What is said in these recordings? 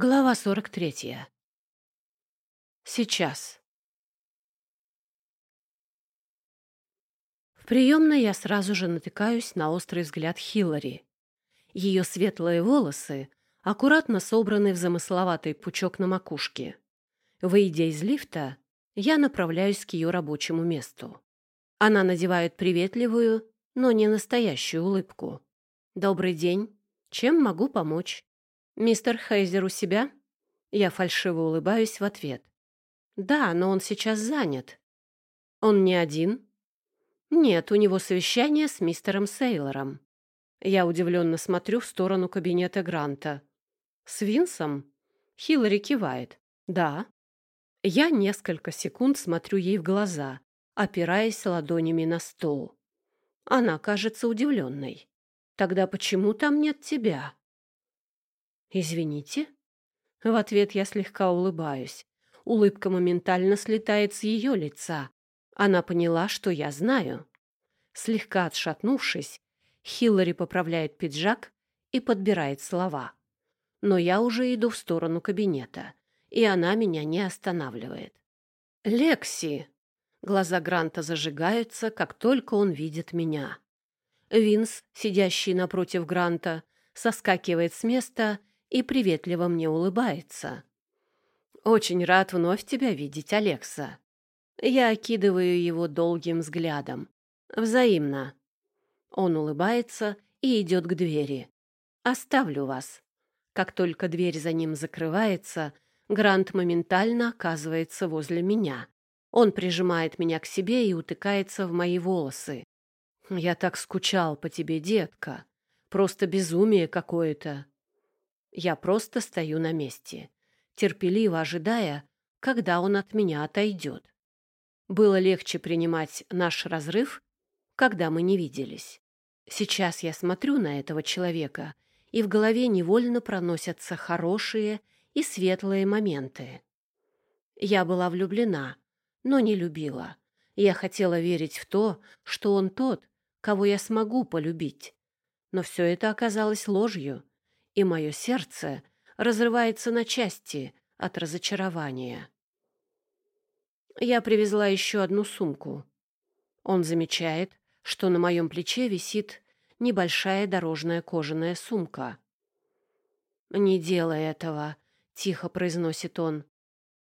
Глава 43. Сейчас. В приемной я сразу же натыкаюсь на острый взгляд Хиллари. Ее светлые волосы аккуратно собраны в замысловатый пучок на макушке. Выйдя из лифта, я направляюсь к ее рабочему месту. Она надевает приветливую, но не настоящую улыбку. «Добрый день. Чем могу помочь?» «Мистер Хейзер у себя?» Я фальшиво улыбаюсь в ответ. «Да, но он сейчас занят». «Он не один?» «Нет, у него совещание с мистером Сейлором». Я удивленно смотрю в сторону кабинета Гранта. «С Винсом?» Хиллари кивает. «Да». Я несколько секунд смотрю ей в глаза, опираясь ладонями на стол. Она кажется удивленной. «Тогда почему там нет тебя?» «Извините?» В ответ я слегка улыбаюсь. Улыбка моментально слетает с ее лица. Она поняла, что я знаю. Слегка отшатнувшись, Хиллари поправляет пиджак и подбирает слова. Но я уже иду в сторону кабинета, и она меня не останавливает. «Лекси!» Глаза Гранта зажигаются, как только он видит меня. Винс, сидящий напротив Гранта, соскакивает с места и приветливо мне улыбается. «Очень рад вновь тебя видеть, Алекса». Я окидываю его долгим взглядом. Взаимно. Он улыбается и идет к двери. «Оставлю вас». Как только дверь за ним закрывается, Грант моментально оказывается возле меня. Он прижимает меня к себе и утыкается в мои волосы. «Я так скучал по тебе, детка. Просто безумие какое-то. Я просто стою на месте, терпеливо ожидая, когда он от меня отойдет. Было легче принимать наш разрыв, когда мы не виделись. Сейчас я смотрю на этого человека, и в голове невольно проносятся хорошие и светлые моменты. Я была влюблена, но не любила. Я хотела верить в то, что он тот, кого я смогу полюбить. Но все это оказалось ложью и мое сердце разрывается на части от разочарования. Я привезла еще одну сумку. Он замечает, что на моем плече висит небольшая дорожная кожаная сумка. «Не делай этого», — тихо произносит он.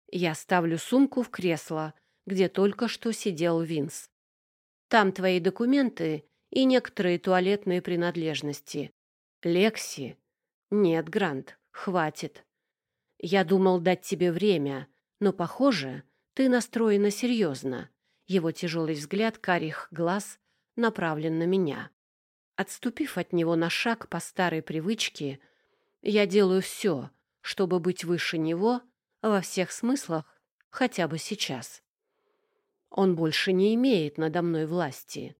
Я ставлю сумку в кресло, где только что сидел Винс. Там твои документы и некоторые туалетные принадлежности. Лекси, «Нет, Грант, хватит. Я думал дать тебе время, но, похоже, ты настроена серьезно». Его тяжелый взгляд карих глаз направлен на меня. Отступив от него на шаг по старой привычке, я делаю все, чтобы быть выше него во всех смыслах хотя бы сейчас. Он больше не имеет надо мной власти.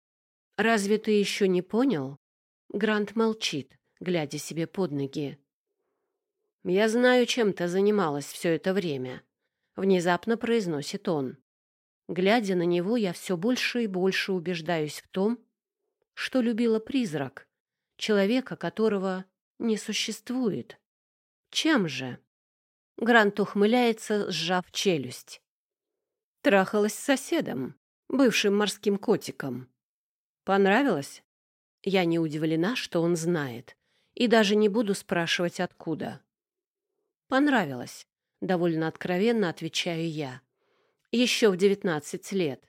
Разве ты еще не понял? Грант молчит глядя себе под ноги. «Я знаю, чем ты занималась все это время», — внезапно произносит он. Глядя на него, я все больше и больше убеждаюсь в том, что любила призрак, человека, которого не существует. Чем же? Грант ухмыляется, сжав челюсть. Трахалась с соседом, бывшим морским котиком. Понравилось? Я не удивлена, что он знает и даже не буду спрашивать, откуда. Понравилось, довольно откровенно отвечаю я. Еще в девятнадцать лет.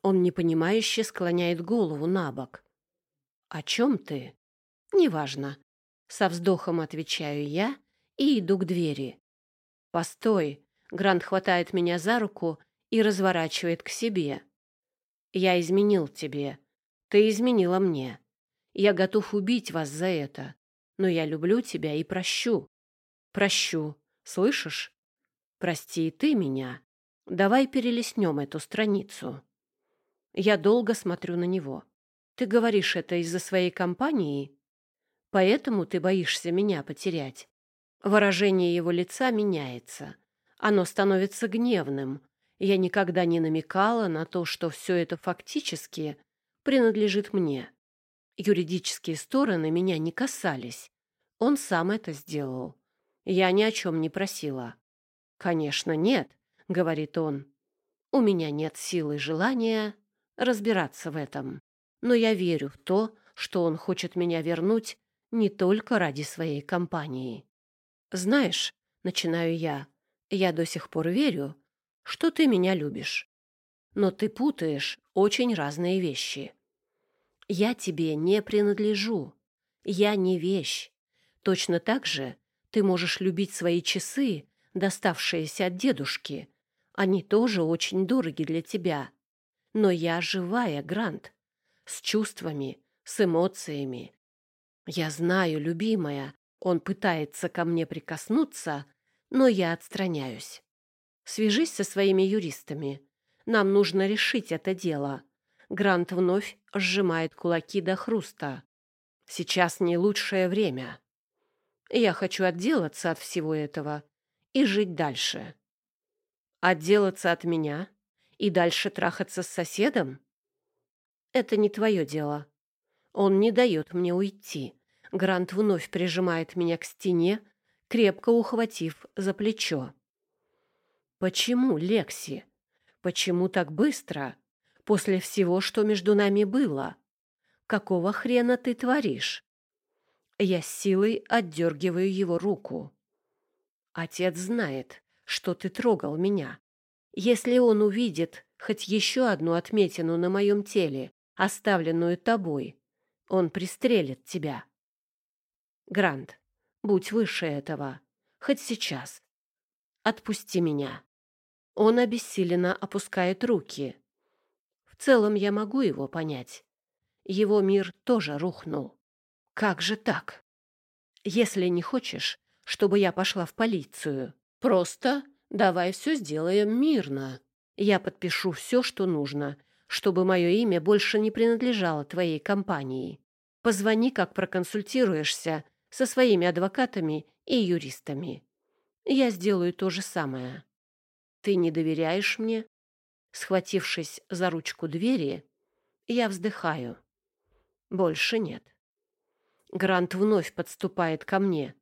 Он непонимающе склоняет голову на бок. «О чем ты?» «Неважно». Со вздохом отвечаю я и иду к двери. «Постой!» Грант хватает меня за руку и разворачивает к себе. «Я изменил тебе. Ты изменила мне. Я готов убить вас за это, но я люблю тебя и прощу. Прощу, слышишь? Прости и ты меня. Давай перелистнем эту страницу. Я долго смотрю на него. Ты говоришь это из-за своей компании? Поэтому ты боишься меня потерять. Выражение его лица меняется. Оно становится гневным. Я никогда не намекала на то, что все это фактически принадлежит мне. Юридические стороны меня не касались. Он сам это сделал. Я ни о чем не просила. «Конечно, нет», — говорит он. «У меня нет силы и желания разбираться в этом. Но я верю в то, что он хочет меня вернуть не только ради своей компании. Знаешь, начинаю я, я до сих пор верю, что ты меня любишь. Но ты путаешь очень разные вещи. Я тебе не принадлежу. Я не вещь. Точно так же ты можешь любить свои часы, доставшиеся от дедушки. Они тоже очень дороги для тебя. Но я живая, Грант, с чувствами, с эмоциями. Я знаю, любимая, он пытается ко мне прикоснуться, но я отстраняюсь. Свяжись со своими юристами. Нам нужно решить это дело. Грант вновь сжимает кулаки до хруста. Сейчас не лучшее время. Я хочу отделаться от всего этого и жить дальше. Отделаться от меня и дальше трахаться с соседом? Это не твое дело. Он не дает мне уйти. Грант вновь прижимает меня к стене, крепко ухватив за плечо. «Почему, Лекси? Почему так быстро? После всего, что между нами было? Какого хрена ты творишь?» Я с силой отдергиваю его руку. «Отец знает, что ты трогал меня. Если он увидит хоть еще одну отметину на моем теле, оставленную тобой, он пристрелит тебя. Грант, будь выше этого, хоть сейчас. Отпусти меня. Он обессиленно опускает руки. Целом я могу его понять. Его мир тоже рухнул. Как же так? Если не хочешь, чтобы я пошла в полицию, просто давай все сделаем мирно. Я подпишу все, что нужно, чтобы мое имя больше не принадлежало твоей компании. Позвони, как проконсультируешься со своими адвокатами и юристами. Я сделаю то же самое. Ты не доверяешь мне? Схватившись за ручку двери, я вздыхаю. Больше нет. Грант вновь подступает ко мне.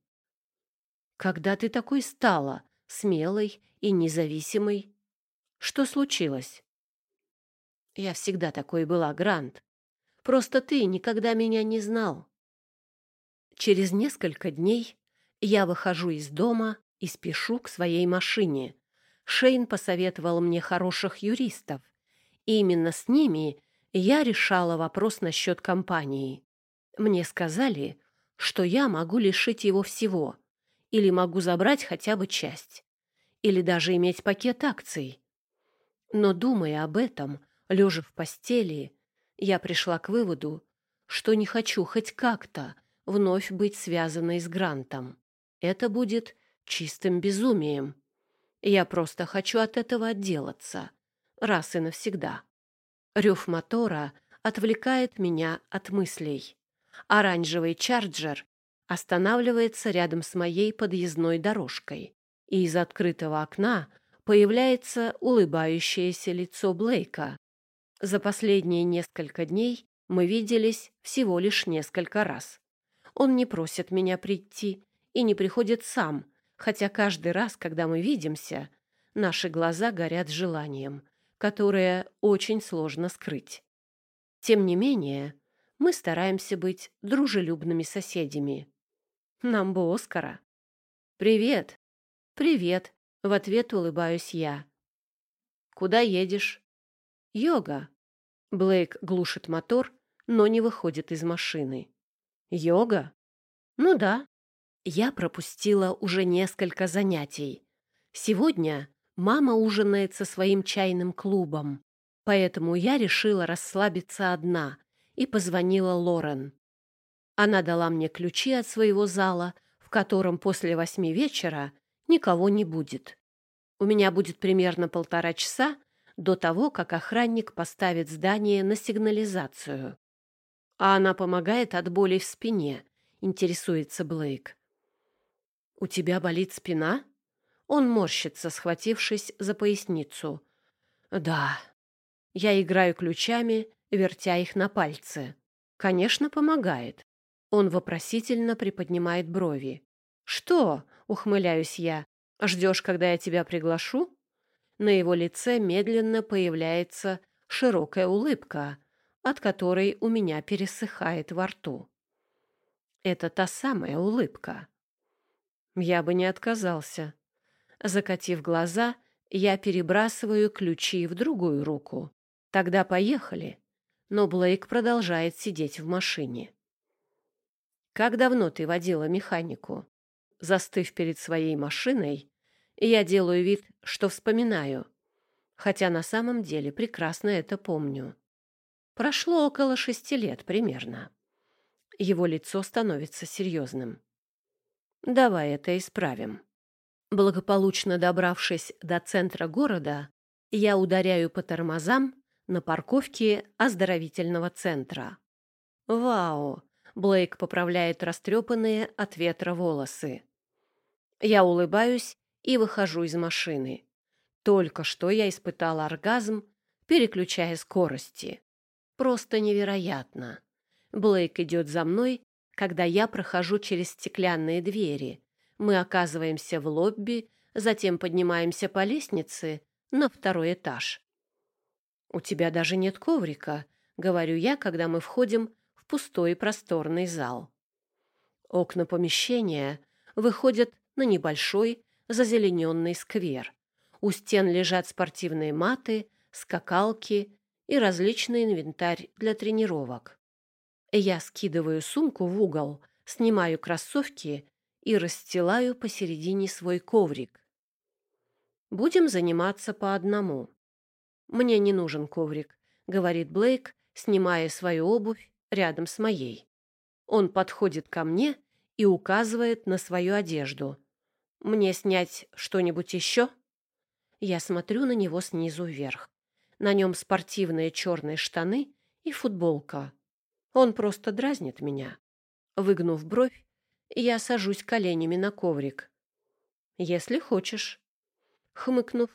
Когда ты такой стала, смелой и независимой? Что случилось? Я всегда такой была, Грант. Просто ты никогда меня не знал. Через несколько дней я выхожу из дома и спешу к своей машине. Шейн посоветовал мне хороших юристов. И именно с ними я решала вопрос насчет компании. Мне сказали, что я могу лишить его всего, или могу забрать хотя бы часть, или даже иметь пакет акций. Но, думая об этом, лежа в постели, я пришла к выводу, что не хочу хоть как-то вновь быть связанной с Грантом. Это будет чистым безумием. Я просто хочу от этого отделаться, раз и навсегда. Рев мотора отвлекает меня от мыслей. Оранжевый чарджер останавливается рядом с моей подъездной дорожкой, и из открытого окна появляется улыбающееся лицо Блейка. За последние несколько дней мы виделись всего лишь несколько раз. Он не просит меня прийти и не приходит сам, хотя каждый раз, когда мы видимся, наши глаза горят желанием, которое очень сложно скрыть. Тем не менее, мы стараемся быть дружелюбными соседями. Нам бы Оскара. «Привет!» «Привет!» — в ответ улыбаюсь я. «Куда едешь?» «Йога». Блейк глушит мотор, но не выходит из машины. «Йога?» «Ну да». Я пропустила уже несколько занятий. Сегодня мама ужинает со своим чайным клубом, поэтому я решила расслабиться одна и позвонила Лорен. Она дала мне ключи от своего зала, в котором после восьми вечера никого не будет. У меня будет примерно полтора часа, до того, как охранник поставит здание на сигнализацию. А она помогает от боли в спине, интересуется Блейк. «У тебя болит спина?» Он морщится, схватившись за поясницу. «Да». Я играю ключами, вертя их на пальцы. «Конечно, помогает». Он вопросительно приподнимает брови. «Что?» — ухмыляюсь я. «Ждешь, когда я тебя приглашу?» На его лице медленно появляется широкая улыбка, от которой у меня пересыхает во рту. Это та самая улыбка. Я бы не отказался. Закатив глаза, я перебрасываю ключи в другую руку. Тогда поехали. Но Блейк продолжает сидеть в машине. Как давно ты водила механику? Застыв перед своей машиной, я делаю вид, что вспоминаю, хотя на самом деле прекрасно это помню. Прошло около шести лет примерно. Его лицо становится серьезным. Давай это исправим. Благополучно добравшись до центра города, я ударяю по тормозам на парковке оздоровительного центра. Вау! Блейк поправляет растрепанные от ветра волосы. Я улыбаюсь и выхожу из машины. Только что я испытала оргазм, переключая скорости. Просто невероятно. Блейк идет за мной, когда я прохожу через стеклянные двери. Мы оказываемся в лобби, затем поднимаемся по лестнице на второй этаж. «У тебя даже нет коврика», — говорю я, когда мы входим пустой просторный зал. Окна помещения выходят на небольшой зазелененный сквер. У стен лежат спортивные маты, скакалки и различный инвентарь для тренировок. Я скидываю сумку в угол, снимаю кроссовки и расстилаю посередине свой коврик. Будем заниматься по одному. Мне не нужен коврик, говорит Блейк, снимая свою обувь рядом с моей. Он подходит ко мне и указывает на свою одежду. «Мне снять что-нибудь еще?» Я смотрю на него снизу вверх. На нем спортивные черные штаны и футболка. Он просто дразнит меня. Выгнув бровь, я сажусь коленями на коврик. «Если хочешь». Хмыкнув,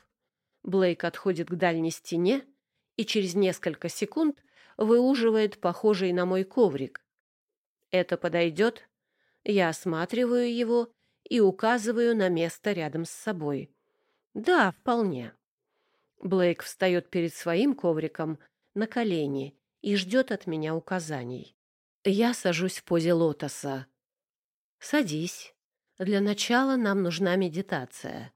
Блейк отходит к дальней стене и через несколько секунд выуживает похожий на мой коврик. Это подойдет? Я осматриваю его и указываю на место рядом с собой. Да, вполне. Блейк встает перед своим ковриком на колени и ждет от меня указаний. Я сажусь в позе лотоса. Садись. Для начала нам нужна медитация.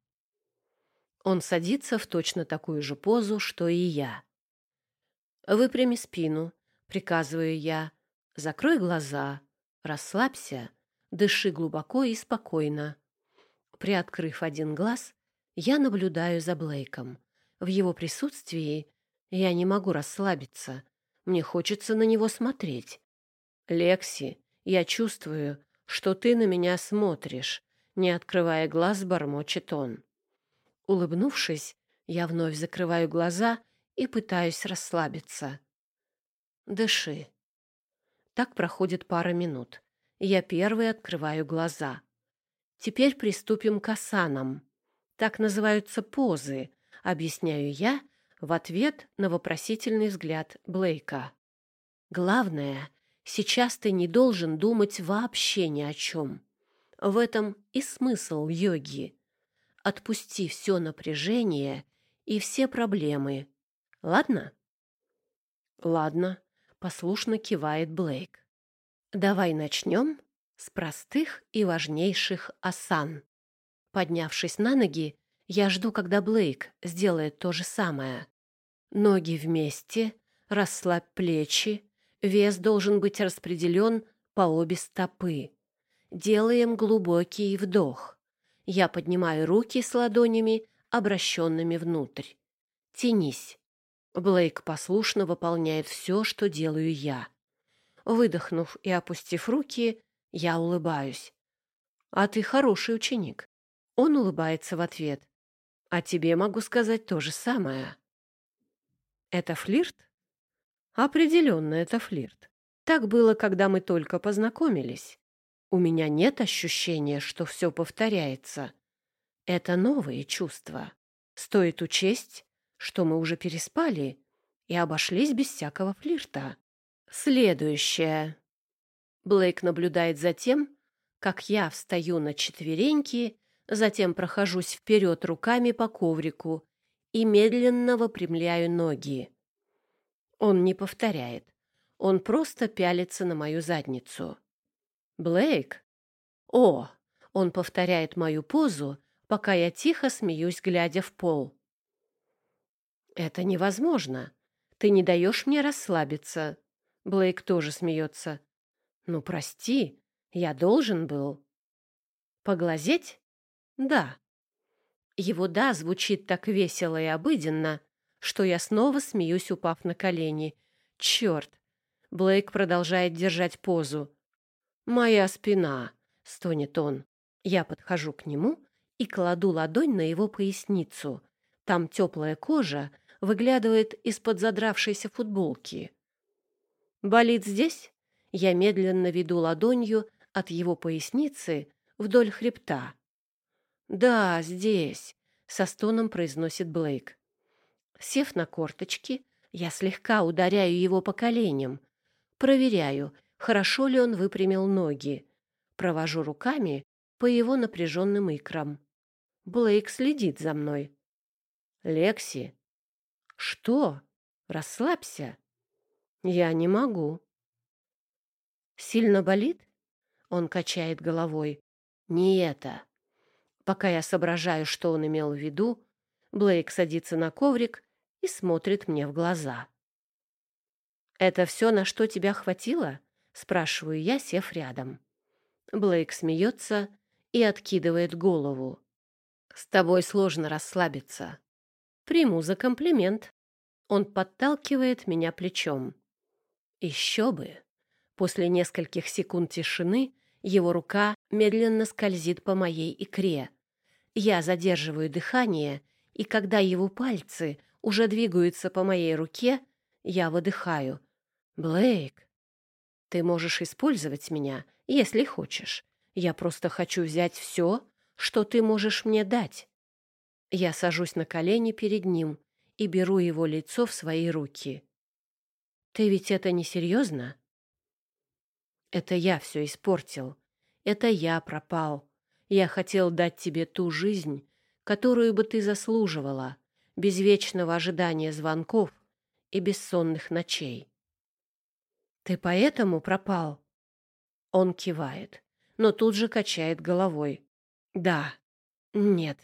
Он садится в точно такую же позу, что и я. Выпрями спину, приказываю я. Закрой глаза, расслабься, дыши глубоко и спокойно. Приоткрыв один глаз, я наблюдаю за Блейком. В его присутствии я не могу расслабиться. Мне хочется на него смотреть. «Лекси, я чувствую, что ты на меня смотришь», не открывая глаз, бормочет он. Улыбнувшись, я вновь закрываю глаза и пытаюсь расслабиться. Дыши. Так проходит пара минут. Я первый открываю глаза. Теперь приступим к асанам. Так называются позы, объясняю я в ответ на вопросительный взгляд Блейка. Главное, сейчас ты не должен думать вообще ни о чем. В этом и смысл йоги. Отпусти все напряжение и все проблемы, Ладно? Ладно, послушно кивает Блейк. Давай начнем с простых и важнейших асан. Поднявшись на ноги, я жду, когда Блейк сделает то же самое. Ноги вместе, расслабь плечи, вес должен быть распределен по обе стопы. Делаем глубокий вдох. Я поднимаю руки с ладонями, обращенными внутрь. Тянись. Блейк послушно выполняет все, что делаю я. Выдохнув и опустив руки, я улыбаюсь. «А ты хороший ученик». Он улыбается в ответ. «А тебе могу сказать то же самое». «Это флирт?» «Определенно, это флирт. Так было, когда мы только познакомились. У меня нет ощущения, что все повторяется. Это новые чувства. Стоит учесть, что мы уже переспали и обошлись без всякого флирта. Следующее. Блейк наблюдает за тем, как я встаю на четвереньки, затем прохожусь вперед руками по коврику и медленно выпрямляю ноги. Он не повторяет. Он просто пялится на мою задницу. «Блейк?» «О!» Он повторяет мою позу, пока я тихо смеюсь, глядя в пол. «Это невозможно. Ты не даешь мне расслабиться». Блейк тоже смеется. «Ну, прости, я должен был». «Поглазеть?» «Да». Его «да» звучит так весело и обыденно, что я снова смеюсь, упав на колени. «Черт!» Блейк продолжает держать позу. «Моя спина!» — стонет он. Я подхожу к нему и кладу ладонь на его поясницу. Там теплая кожа выглядывает из-под задравшейся футболки. «Болит здесь?» Я медленно веду ладонью от его поясницы вдоль хребта. «Да, здесь», — со стоном произносит Блейк. Сев на корточки, я слегка ударяю его по коленям. Проверяю, хорошо ли он выпрямил ноги. Провожу руками по его напряженным икрам. Блейк следит за мной. «Лекси!» «Что? Расслабься!» «Я не могу». «Сильно болит?» Он качает головой. «Не это». Пока я соображаю, что он имел в виду, Блейк садится на коврик и смотрит мне в глаза. «Это все, на что тебя хватило?» — спрашиваю я, сев рядом. Блейк смеется и откидывает голову. «С тобой сложно расслабиться. Приму за комплимент». Он подталкивает меня плечом. «Еще бы!» После нескольких секунд тишины его рука медленно скользит по моей икре. Я задерживаю дыхание, и когда его пальцы уже двигаются по моей руке, я выдыхаю. «Блейк, ты можешь использовать меня, если хочешь. Я просто хочу взять все, что ты можешь мне дать». Я сажусь на колени перед ним и беру его лицо в свои руки. «Ты ведь это не серьезно?» Это я все испортил. Это я пропал. Я хотел дать тебе ту жизнь, которую бы ты заслуживала, без вечного ожидания звонков и бессонных ночей. Ты поэтому пропал? Он кивает, но тут же качает головой. Да. Нет.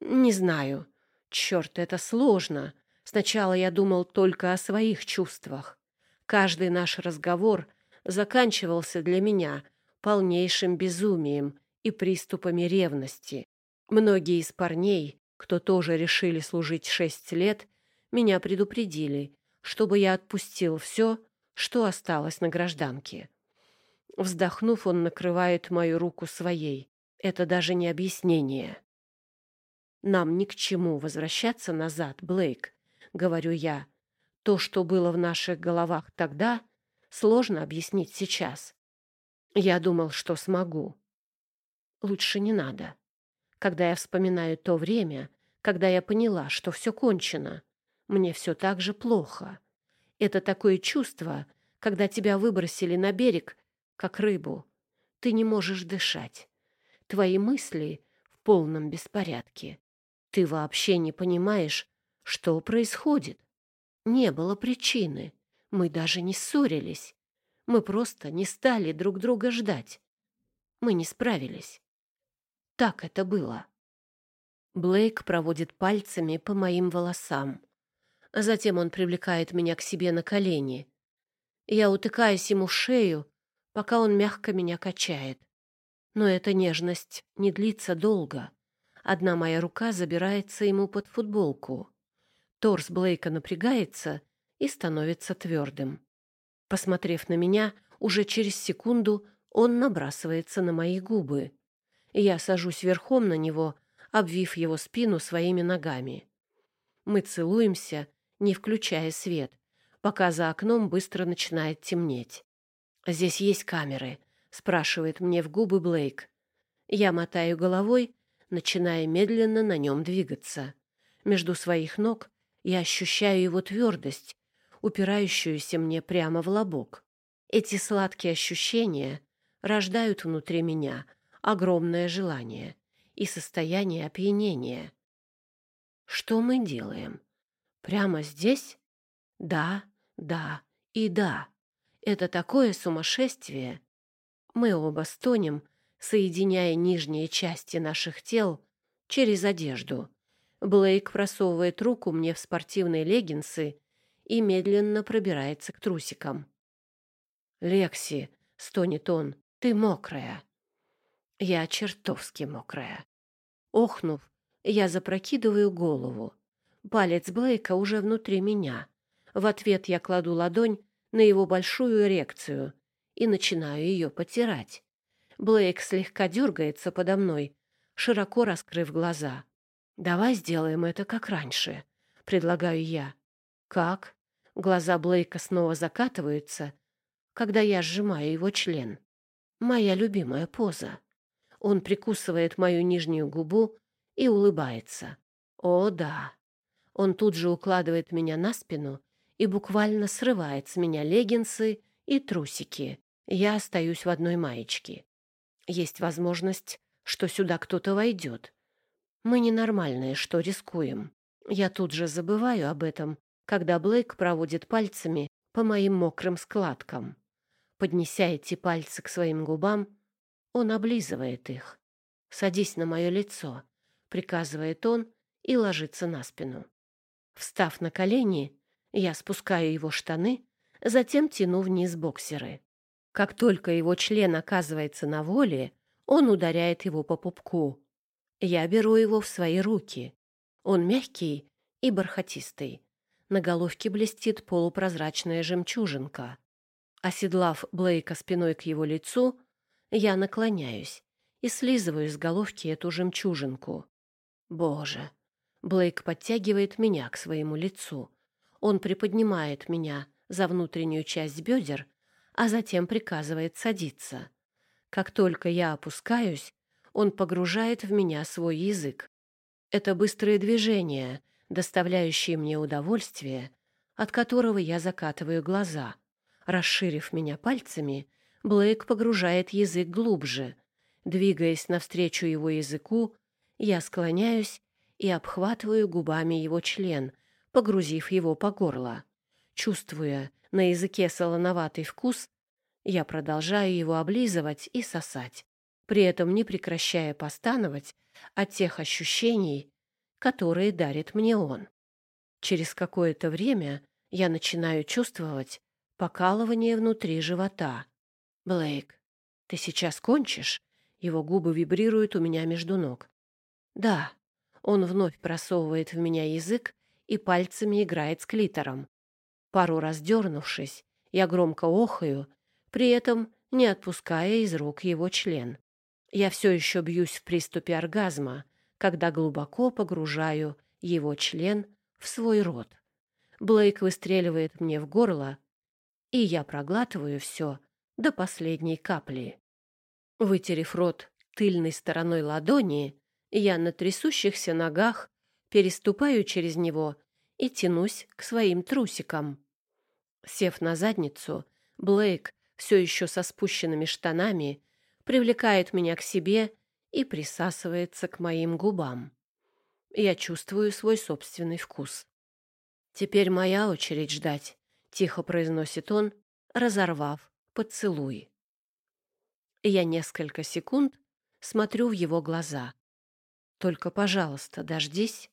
Не знаю. Черт, это сложно. Сначала я думал только о своих чувствах. Каждый наш разговор — заканчивался для меня полнейшим безумием и приступами ревности. Многие из парней, кто тоже решили служить шесть лет, меня предупредили, чтобы я отпустил все, что осталось на гражданке. Вздохнув, он накрывает мою руку своей. Это даже не объяснение. «Нам ни к чему возвращаться назад, Блейк», — говорю я. «То, что было в наших головах тогда, сложно объяснить сейчас. Я думал, что смогу. Лучше не надо. Когда я вспоминаю то время, когда я поняла, что все кончено, мне все так же плохо. Это такое чувство, когда тебя выбросили на берег, как рыбу. Ты не можешь дышать. Твои мысли в полном беспорядке. Ты вообще не понимаешь, что происходит. Не было причины. Мы даже не ссорились. Мы просто не стали друг друга ждать. Мы не справились. Так это было. Блейк проводит пальцами по моим волосам. Затем он привлекает меня к себе на колени. Я утыкаюсь ему в шею, пока он мягко меня качает. Но эта нежность не длится долго. Одна моя рука забирается ему под футболку. Торс Блейка напрягается — и становится твердым. Посмотрев на меня, уже через секунду он набрасывается на мои губы. Я сажусь верхом на него, обвив его спину своими ногами. Мы целуемся, не включая свет, пока за окном быстро начинает темнеть. «Здесь есть камеры?» — спрашивает мне в губы Блейк. Я мотаю головой, начиная медленно на нем двигаться. Между своих ног я ощущаю его твердость, упирающуюся мне прямо в лобок. Эти сладкие ощущения рождают внутри меня огромное желание и состояние опьянения. Что мы делаем? Прямо здесь? Да, да и да. Это такое сумасшествие. Мы оба стонем, соединяя нижние части наших тел через одежду. Блейк просовывает руку мне в спортивные леггинсы и медленно пробирается к трусикам. «Лекси», — стонет он, — «ты мокрая». Я чертовски мокрая. Охнув, я запрокидываю голову. Палец Блейка уже внутри меня. В ответ я кладу ладонь на его большую эрекцию и начинаю ее потирать. Блейк слегка дергается подо мной, широко раскрыв глаза. «Давай сделаем это как раньше», — предлагаю я. «Как?» Глаза Блейка снова закатываются, когда я сжимаю его член. Моя любимая поза. Он прикусывает мою нижнюю губу и улыбается. «О, да!» Он тут же укладывает меня на спину и буквально срывает с меня леггинсы и трусики. Я остаюсь в одной маечке. Есть возможность, что сюда кто-то войдет. Мы ненормальные, что рискуем. Я тут же забываю об этом, когда Блейк проводит пальцами по моим мокрым складкам. Поднеся эти пальцы к своим губам, он облизывает их. «Садись на мое лицо», — приказывает он и ложится на спину. Встав на колени, я спускаю его штаны, затем тяну вниз боксеры. Как только его член оказывается на воле, он ударяет его по пупку. Я беру его в свои руки. Он мягкий и бархатистый. На головке блестит полупрозрачная жемчужинка. Оседлав Блейка спиной к его лицу, я наклоняюсь и слизываю с головки эту жемчужинку. Боже! Блейк подтягивает меня к своему лицу. Он приподнимает меня за внутреннюю часть бедер, а затем приказывает садиться. Как только я опускаюсь, он погружает в меня свой язык. Это быстрые движения, доставляющие мне удовольствие, от которого я закатываю глаза. Расширив меня пальцами, Блейк погружает язык глубже. Двигаясь навстречу его языку, я склоняюсь и обхватываю губами его член, погрузив его по горло. Чувствуя на языке солоноватый вкус, я продолжаю его облизывать и сосать, при этом не прекращая постановать от тех ощущений, которые дарит мне он. Через какое-то время я начинаю чувствовать покалывание внутри живота. «Блейк, ты сейчас кончишь?» Его губы вибрируют у меня между ног. «Да». Он вновь просовывает в меня язык и пальцами играет с клитором. Пару раз дернувшись, я громко охаю, при этом не отпуская из рук его член. Я все еще бьюсь в приступе оргазма, когда глубоко погружаю его член в свой рот. Блейк выстреливает мне в горло, и я проглатываю все до последней капли. Вытерев рот тыльной стороной ладони, я на трясущихся ногах переступаю через него и тянусь к своим трусикам. Сев на задницу, Блейк, все еще со спущенными штанами, привлекает меня к себе и присасывается к моим губам. Я чувствую свой собственный вкус. «Теперь моя очередь ждать», — тихо произносит он, разорвав поцелуй. Я несколько секунд смотрю в его глаза. «Только, пожалуйста, дождись